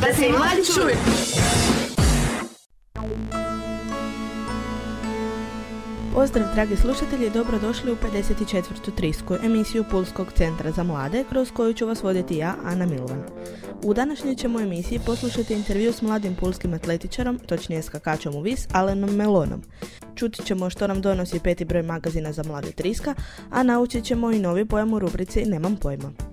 da se i mladi čuju. Pozdrav dragi slušatelji, dobrodošli u 54. trisku emisiju Pulskog centra za mlade kroz koju ću vas voditi ja, Ana Milvan. U današnjoj ćemo emisiji poslušati intervju s mladim pulskim atletičarom, točnije skakačom u vis, Alenom Melonom. Čuti ćemo što nam donosi peti broj magazina za mlade triska, a naučit ćemo i novi pojam u rubrici Nemam pojma.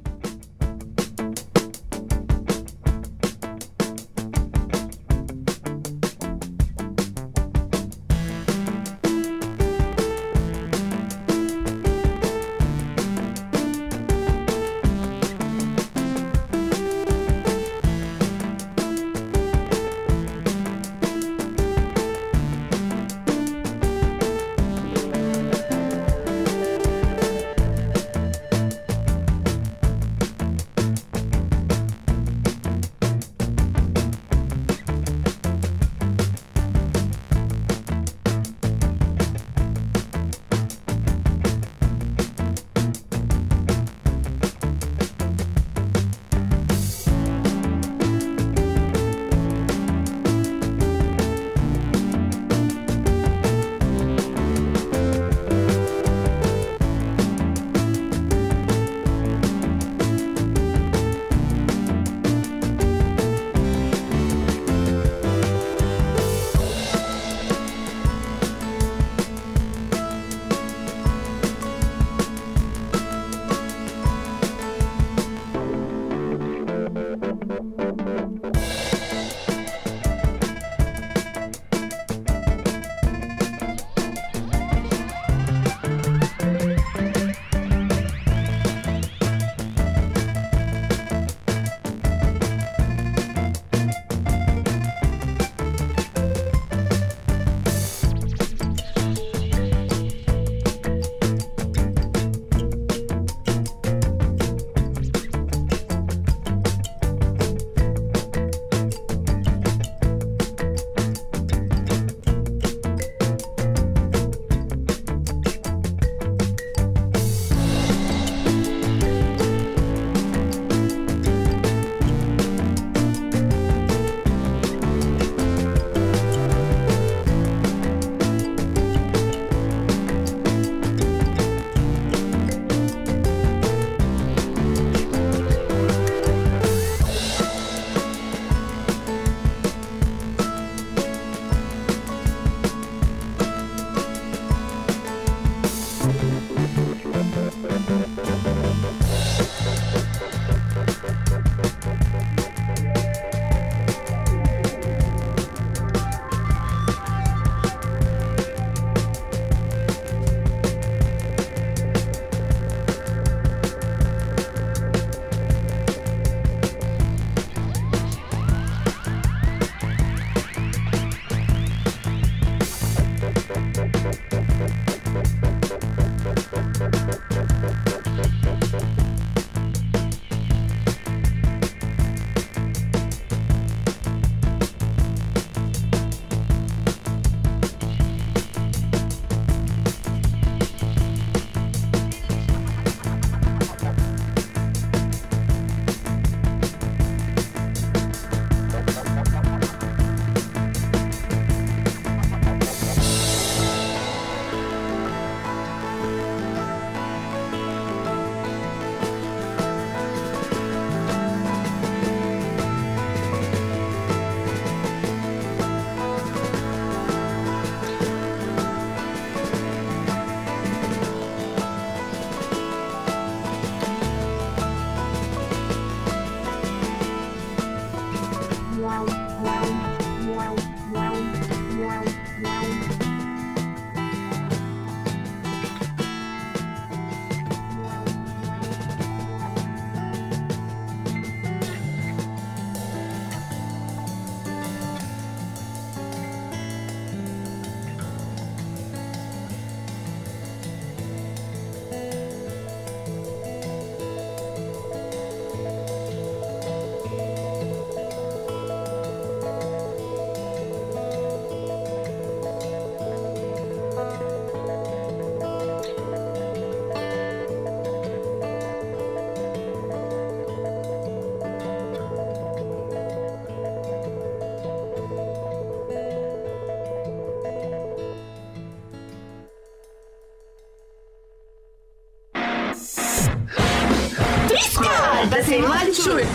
Da se i mladi.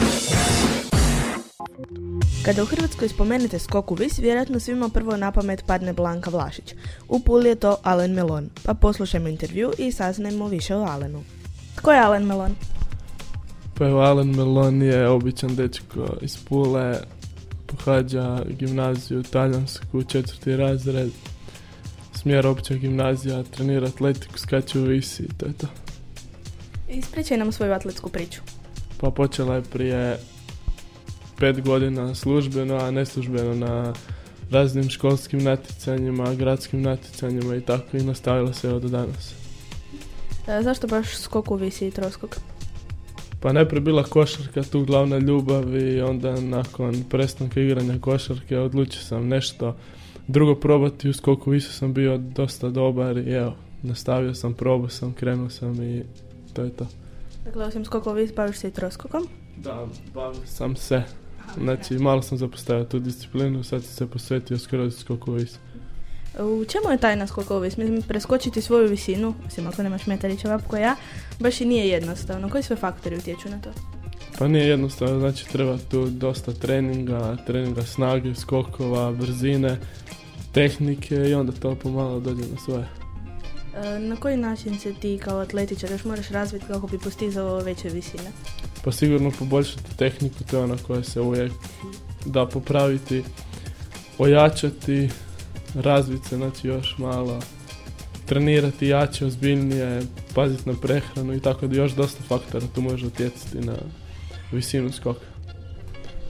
Kada u Hrvatskoj spomenete skok u vis, vjerojatno svima prvo na pamet padne Blanka Vlašić. U Puli je to Alen Melon, pa poslušajmo intervju i saznajmo više o Alenu. Tko je Alen Melon? Pa evo, Alen Melon je običan dečko iz Pule, pohađa gimnaziju talijansku, četvrti razred, smjer opća gimnazija, trenira atletiku, skače u visi i to je to. Ispričaj nam svoju atletsku priču. Pa počela je prije pet godina službeno, a neslužbeno na raznim školskim natjecanjima, gradskim natjecanjima i tako i nastavila se od danas. E, zašto baš skok u visi i troskok? Pa najprije bila košarka tu glavna ljubav i onda nakon prestanka igranja košarke odlučio sam nešto drugo probati u skoku visu sam bio dosta dobar i evo, nastavio sam, probao sam, krenuo sam i to je to. Dakle, osim skokova vis, baviš se i troskokom? Da, bavio sam se. Znači, malo sam zapostavio tu disciplinu, sad sam se posvetio skroz skoku visu. U čemu je tajna skokova vis? Mislim, preskočiti svoju visinu, osim ako nemaš metari čevap ko ja, baš i nije jednostavno. Koji sve faktori utječu na to? Pa nije jednostavno, znači treba tu dosta treninga, treninga snage, skokova, brzine, tehnike i onda to pomalo dođe na svoje. E, Na koji način se ti kao atletičar još moraš razviti kako bi postizao veće visine? Pa sigurno poboljšati tehniku, to je ona koja se uvijek da popraviti, ojačati, razviti se, znači još malo, trenirati jače, ozbiljnije, paziti na prehranu i tako da još dosta faktora tu može utjecati na visinu skoka.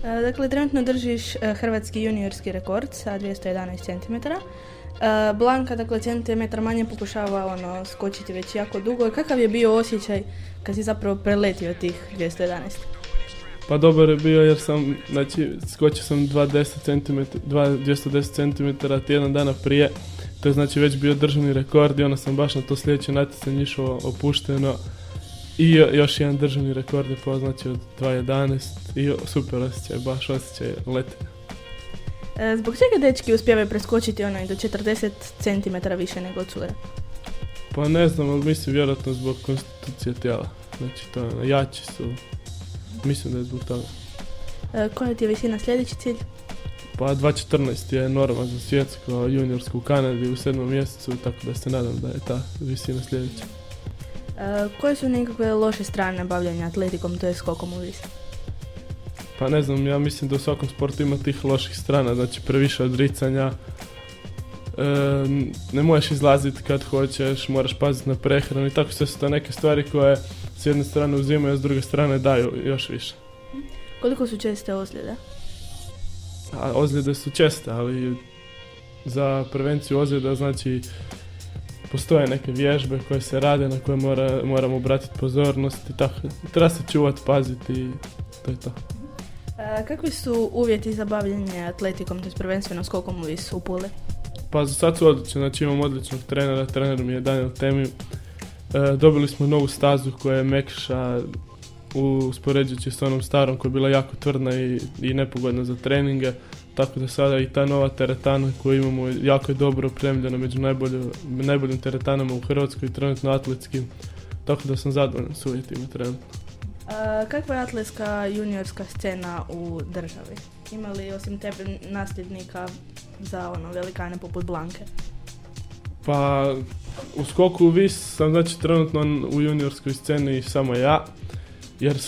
E, Dakle, trenutno držiš e, hrvatski juniorski rekord sa 211 cm. Blanka, dakle, centimetar manje pokušava ono, skočiti već jako dugo. Kakav je bio osjećaj kad si zapravo preletio tih 211? Pa dobar je bio jer sam, znači, skočio sam 210 cm, 210 cm tjedan dana prije. To je znači već bio državni rekord i onda sam baš na to sljedeće natjecanje išao opušteno. I jo- još jedan državni rekord je pao, znači od 2.11 i super osjećaj, baš osjećaj letenja. E, Zbog čega dečki uspijevaju preskočiti ono i do 40 cm više nego cure? Pa ne znam, ali mislim vjerojatno zbog konstitucije tijela. Znači to je ono, jači su. Mislim da je zbog toga. E, Koja ti je visina sljedeći cilj? Pa 2.14 je norma za svjetsko juniorsku u Kanadi u sedmom mjesecu, tako da se nadam da je ta visina sljedeća. E, Koje su nekakve loše strane bavljanja atletikom, to je skokom u vis? Pa ne znam, ja mislim da u svakom sportu ima tih loših strana, znači previše odricanja, e, ne možeš izlaziti kad hoćeš, moraš paziti na prehranu i tako sve su to neke stvari koje s jedne strane uzimaju, a s druge strane daju još više. Koliko su česte ozljede? A ozljede su česte, ali za prevenciju ozljeda znači postoje neke vježbe koje se rade na koje mora, moramo obratiti pozornost i tako. Treba se čuvati, paziti i to je to. Kakvi su uvjeti za bavljanje atletikom, to je prvenstveno skokom u vis u Puli? Pa za sad su odlični, znači imam odličnog trenera, trener mi je Daniel Temi. E, dobili smo novu stazu koja je mekša uspoređujući s onom starom koja je bila jako tvrdna i, i nepogodna za treninge. Tako da sada i ta nova teretana koju imamo jako je dobro opremljena među najbolju, najboljim teretanama u Hrvatskoj, trenutno atletskim. Tako da sam zadovoljan s uvjetima trenutno. Kakva je atletska juniorska scena u državi? Ima li osim tebe nasljednika za ono velikane poput Blanke? Pa u skoku u vis sam znači trenutno u juniorskoj sceni samo ja. Jer e,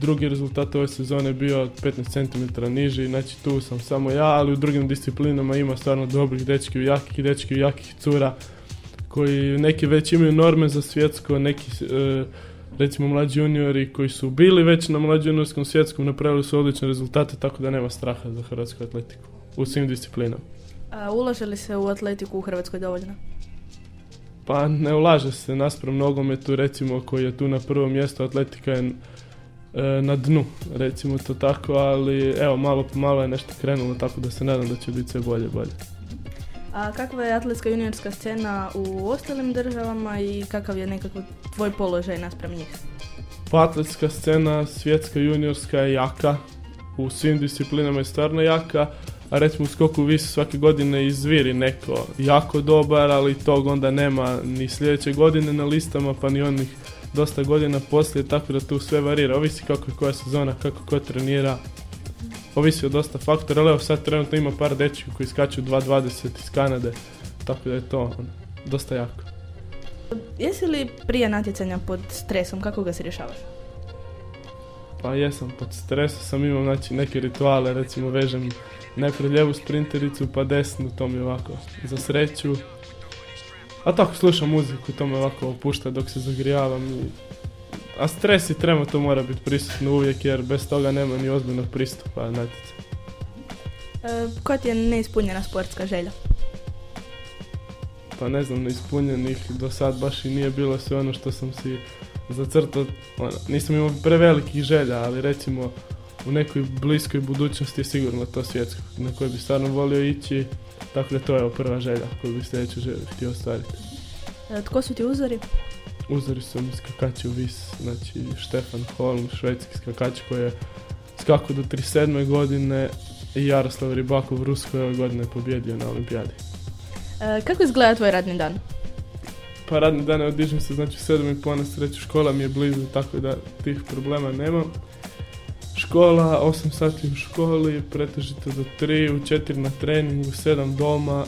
drugi rezultat ove sezone je bio 15 cm niži, znači tu sam samo ja, ali u drugim disciplinama ima stvarno dobrih dečki u jakih i dečki u jakih cura koji neki već imaju norme za svjetsko, neki e, recimo mlađi juniori koji su bili već na mlađi juniorskom svjetskom napravili su odlične rezultate tako da nema straha za hrvatsku atletiku u svim disciplinama. A ulaže li se u atletiku u Hrvatskoj dovoljno? Pa ne ulaže se naspram nogometu recimo koji je tu na prvom mjestu, atletika je e, na dnu, recimo to tako, ali evo malo po malo je nešto krenulo tako da se nadam da će biti sve bolje i bolje. A kakva je atletska juniorska scena u ostalim državama i kakav je nekako tvoj položaj naspram njih? Pa atletska scena svjetska juniorska je jaka, u svim disciplinama je stvarno jaka, a recimo u skoku vis svake godine izviri neko jako dobar, ali tog onda nema ni sljedeće godine na listama, pa ni onih dosta godina poslije, tako da tu sve varira. Ovisi kako je koja sezona, kako ko trenira. Ovisi o dosta faktora, ali evo sad trenutno ima par dečki koji skaču 2.20 iz Kanade, tako da je to ono, dosta jako. Jesi li prije natjecanja pod stresom, kako ga se rješavaš? Pa jesam, pod stresom sam imao znači, neke rituale, recimo vežem najprije lijevu sprintericu pa desnu, to mi ovako za sreću. A tako slušam muziku, to me ovako opušta dok se zagrijavam. I... A stres i trema to mora biti prisutno uvijek jer bez toga nema ni ozbiljnog pristupa natjecanju. E, koja ti je neispunjena sportska želja? Pa ne znam, neispunjenih do sad baš i nije bilo sve ono što sam si zacrtao. Ono, nisam imao prevelikih želja, ali recimo u nekoj bliskoj budućnosti je sigurno to svjetsko na koje bi stvarno volio ići. Dakle, to je prva želja koju bi sljedeću htio ostvariti. E, tko su ti uzori? Uzori su mi skakači u vis, znači Štefan Holm, švedski skakač koji je skakao do 37. godine i Jaroslav Ribakov u Ruskoj ove godine pobjedio na olimpijadi. E, kako izgleda tvoj radni dan? Pa radni dan odižem se, znači 7 i po na sreću škola mi je blizu, tako da tih problema nemam. Škola, 8 sati u školi, pretežito do 3, u 4 na treningu, 7 doma,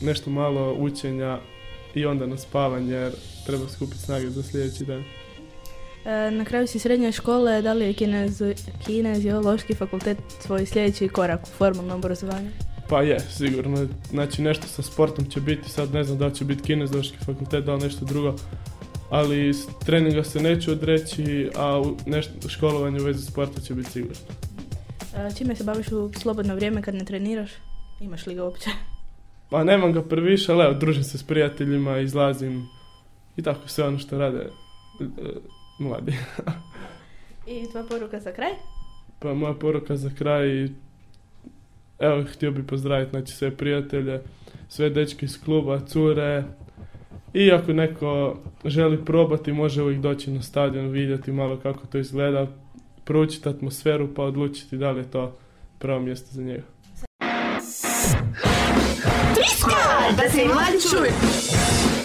nešto malo učenja i onda na spavanje jer treba skupiti snage za sljedeći dan. E, na kraju si srednje škole, da li je kineziološki fakultet svoj sljedeći korak u formalnom obrazovanju? Pa je, sigurno. Znači nešto sa sportom će biti, sad ne znam da li će biti kineziološki fakultet, da li nešto drugo ali treninga se neću odreći, a nešto, školovanje u vezi sporta će biti sigurno. A, čime se baviš u slobodno vrijeme kad ne treniraš? Imaš li ga uopće? Pa nemam ga previše, ali evo, družim se s prijateljima, izlazim i tako sve ono što rade e, mladi. I tvoja poruka za kraj? Pa moja poruka za kraj, evo, htio bih pozdraviti znači, sve prijatelje, sve dečke iz kluba, cure, i ako neko želi probati, može uvijek doći na stadion, vidjeti malo kako to izgleda, proučiti atmosferu pa odlučiti da li je to pravo mjesto za njega. Da se da se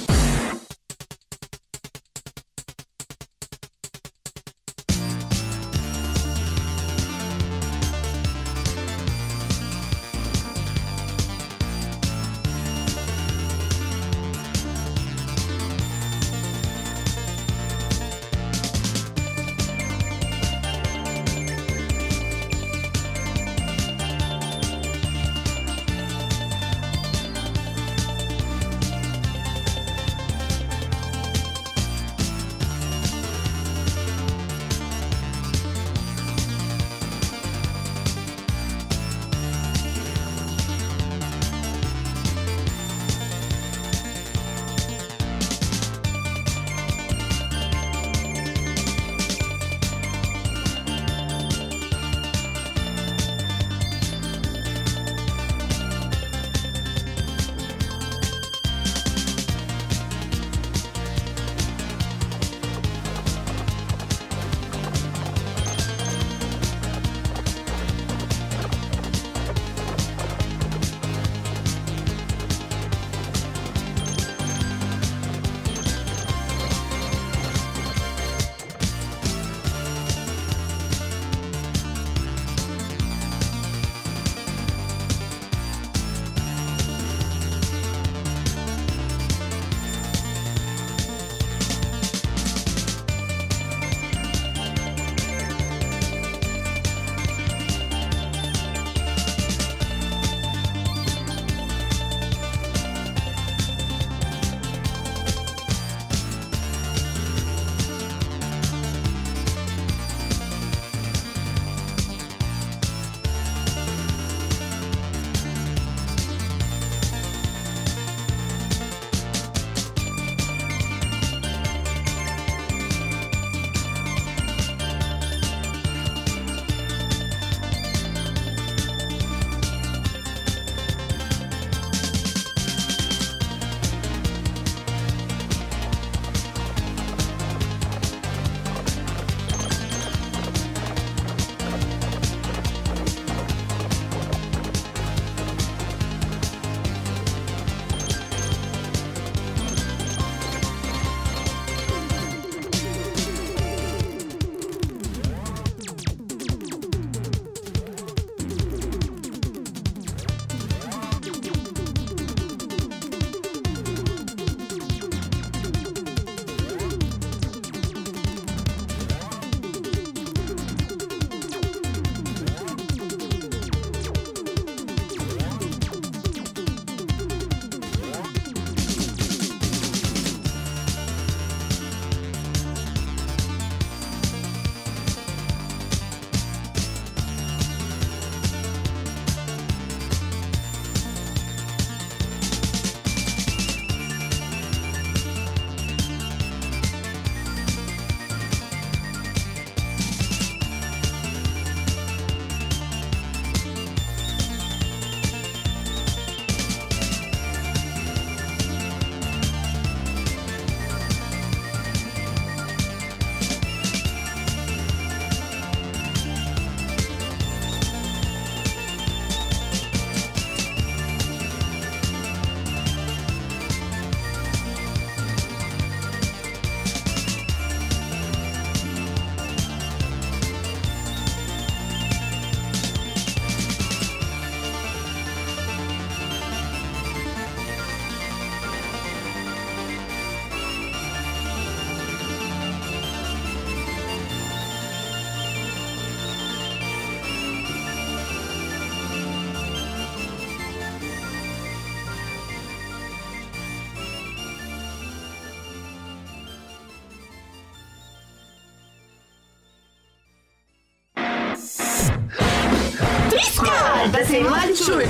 mladi.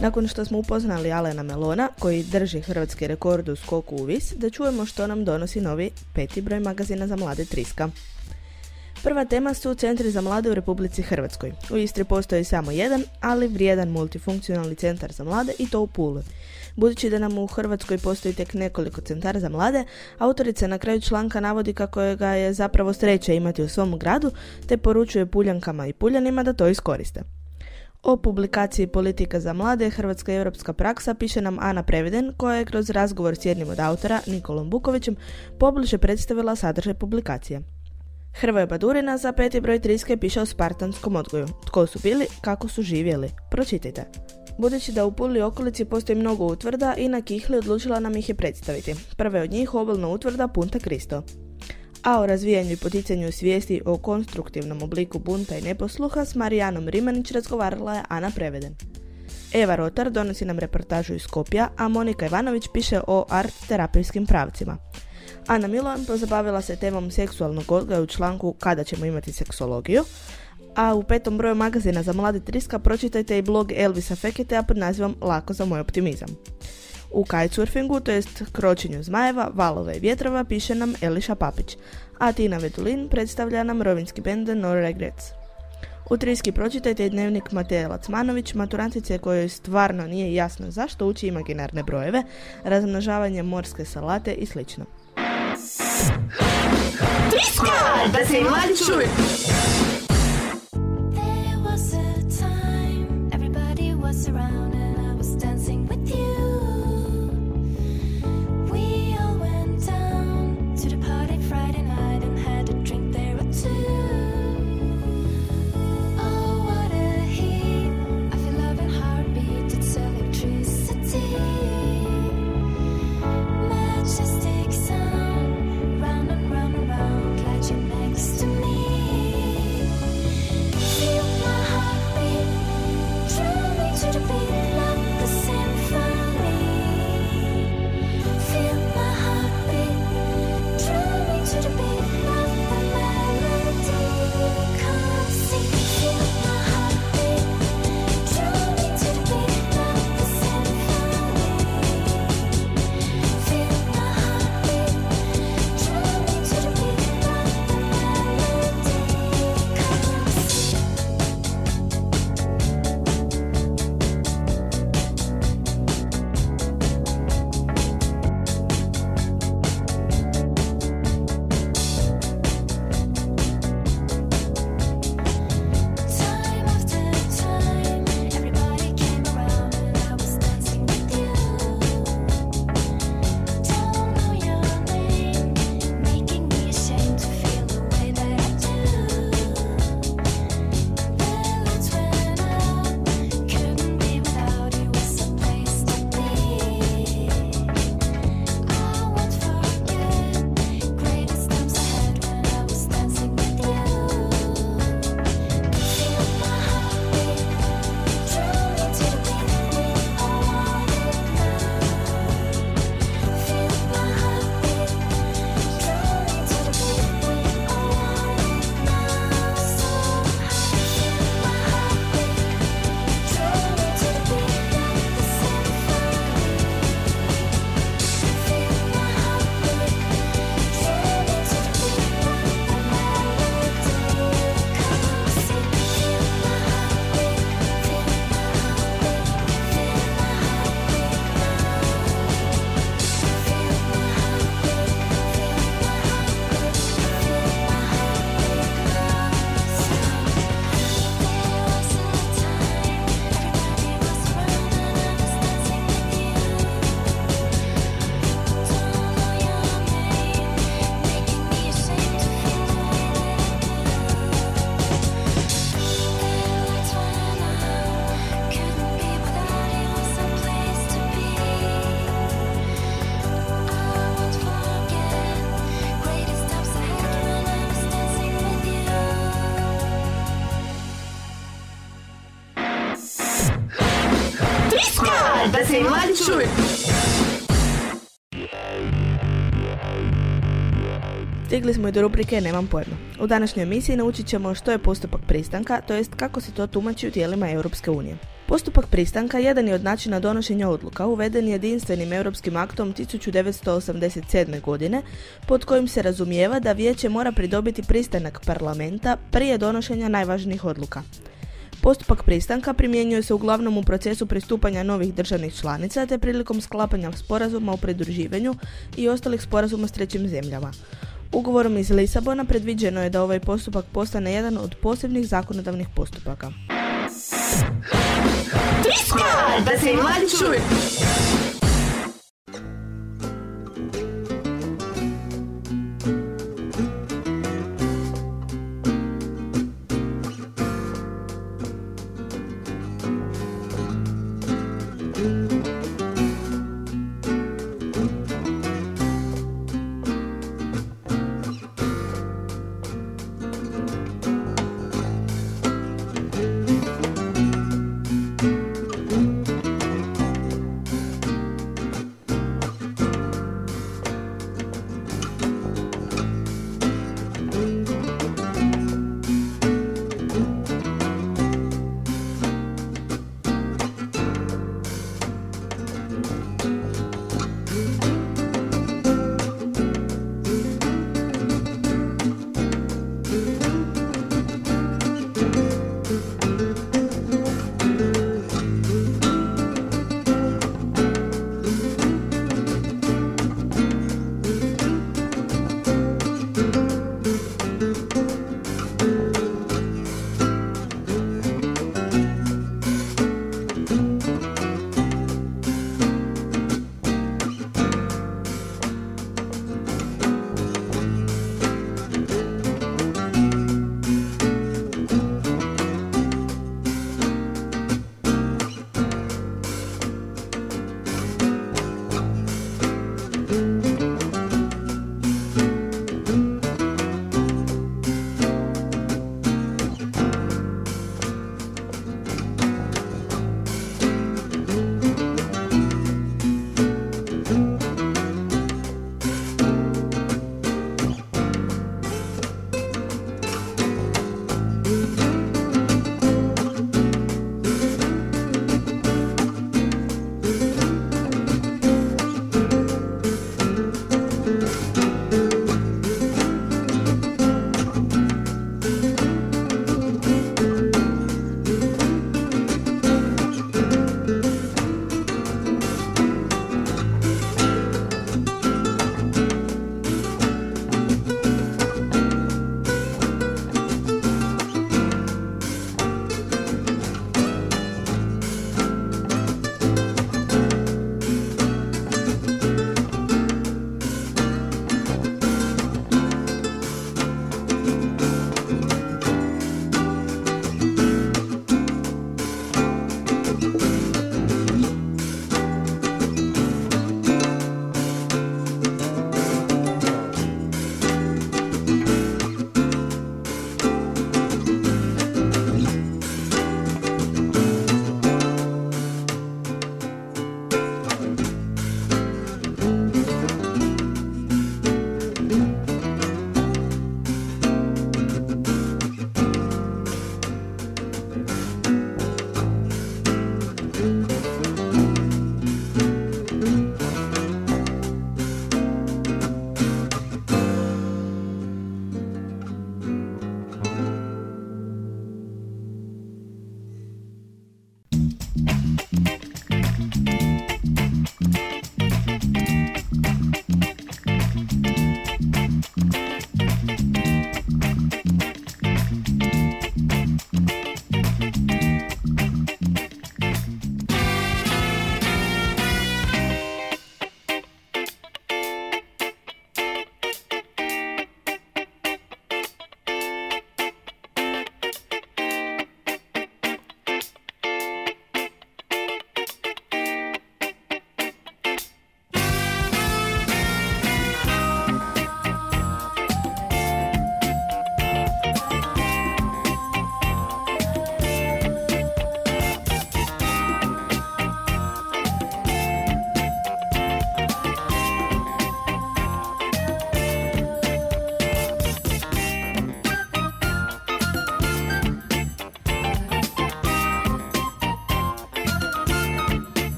Nakon što smo upoznali Alena Melona, koji drži hrvatski rekord u skoku u vis, da čujemo što nam donosi novi peti broj magazina za mlade Triska. Prva tema su centri za mlade u Republici Hrvatskoj. U Istri postoji samo jedan, ali vrijedan multifunkcionalni centar za mlade i to u Pulu. Budući da nam u Hrvatskoj postoji tek nekoliko centara za mlade, autorica na kraju članka navodi kako ga je zapravo sreća imati u svom gradu, te poručuje puljankama i puljanima da to iskoriste. O publikaciji Politika za mlade, Hrvatska i Europska praksa piše nam Ana Preveden, koja je kroz razgovor s jednim od autora, Nikolom Bukovićem, pobliže predstavila sadržaj publikacije. Hrvoje Badurina za peti broj triske piše o spartanskom odgoju. Tko su bili, kako su živjeli. Pročitajte. Budući da u Puli okolici postoji mnogo utvrda i na Kihli odlučila nam ih je predstaviti. Prve od njih obalna utvrda Punta Cristo. A o razvijanju i poticanju svijesti o konstruktivnom obliku bunta i neposluha s Marijanom Rimanić razgovarala je Ana Preveden. Eva Rotar donosi nam reportažu iz Skopja, a Monika Ivanović piše o art terapijskim pravcima. Ana Milan pozabavila se temom seksualnog odgoja u članku Kada ćemo imati seksologiju, a u petom broju magazina za mlade triska pročitajte i blog Elvisa Feketea pod nazivom Lako za moj optimizam. U kitesurfingu, to jest kročenju zmajeva, valova i vjetrova, piše nam Eliša Papić, a Tina Vetulin predstavlja nam rovinski bend No Regrets. U triski pročitajte i dnevnik Mateja Lacmanović, maturantice kojoj stvarno nije jasno zašto uči imaginarne brojeve, razmnožavanje morske salate i sl. Triska! Da se mladi čuju! Stigli smo i do rubrike Nemam pojma. U današnjoj emisiji naučit ćemo što je postupak pristanka, to jest kako se to tumači u tijelima Europske unije. Postupak pristanka jedan je od načina donošenja odluka uveden jedinstvenim europskim aktom 1987. godine pod kojim se razumijeva da vijeće mora pridobiti pristanak parlamenta prije donošenja najvažnijih odluka. Postupak pristanka primjenjuje se uglavnom u procesu pristupanja novih državnih članica te prilikom sklapanja sporazuma o pridruživanju i ostalih sporazuma s trećim zemljama. Ugovorom iz Lisabona predviđeno je da ovaj postupak postane jedan od posebnih zakonodavnih postupaka. Da se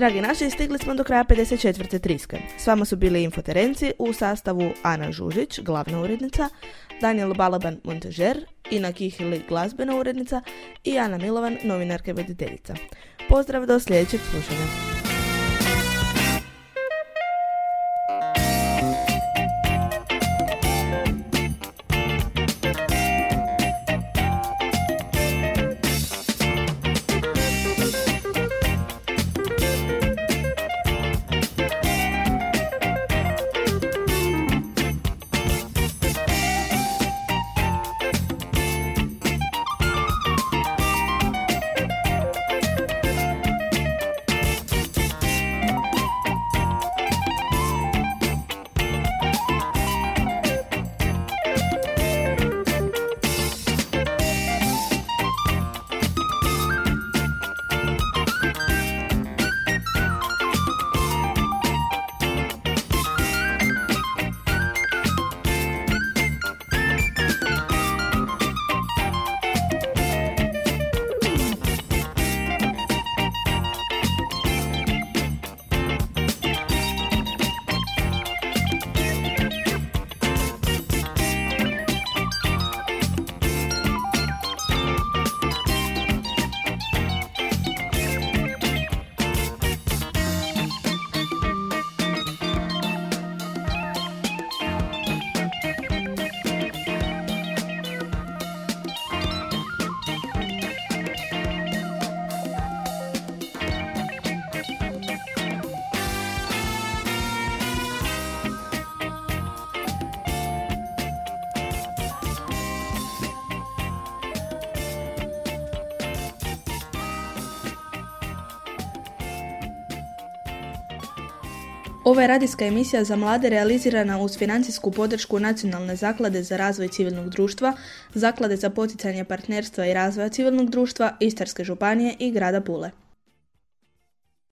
Dragi naši, stigli smo do kraja 54. triske. S vama su bili infoterenci u sastavu Ana Žužić, glavna urednica, Daniel Balaban, montažer, Ina Kihili, glazbena urednica i Ana Milovan, novinarka i voditeljica. Pozdrav do sljedećeg slušanja. Ova je radijska emisija za mlade realizirana uz financijsku podršku Nacionalne zaklade za razvoj civilnog društva, Zaklade za poticanje partnerstva i razvoja civilnog društva, Istarske županije i grada Pule.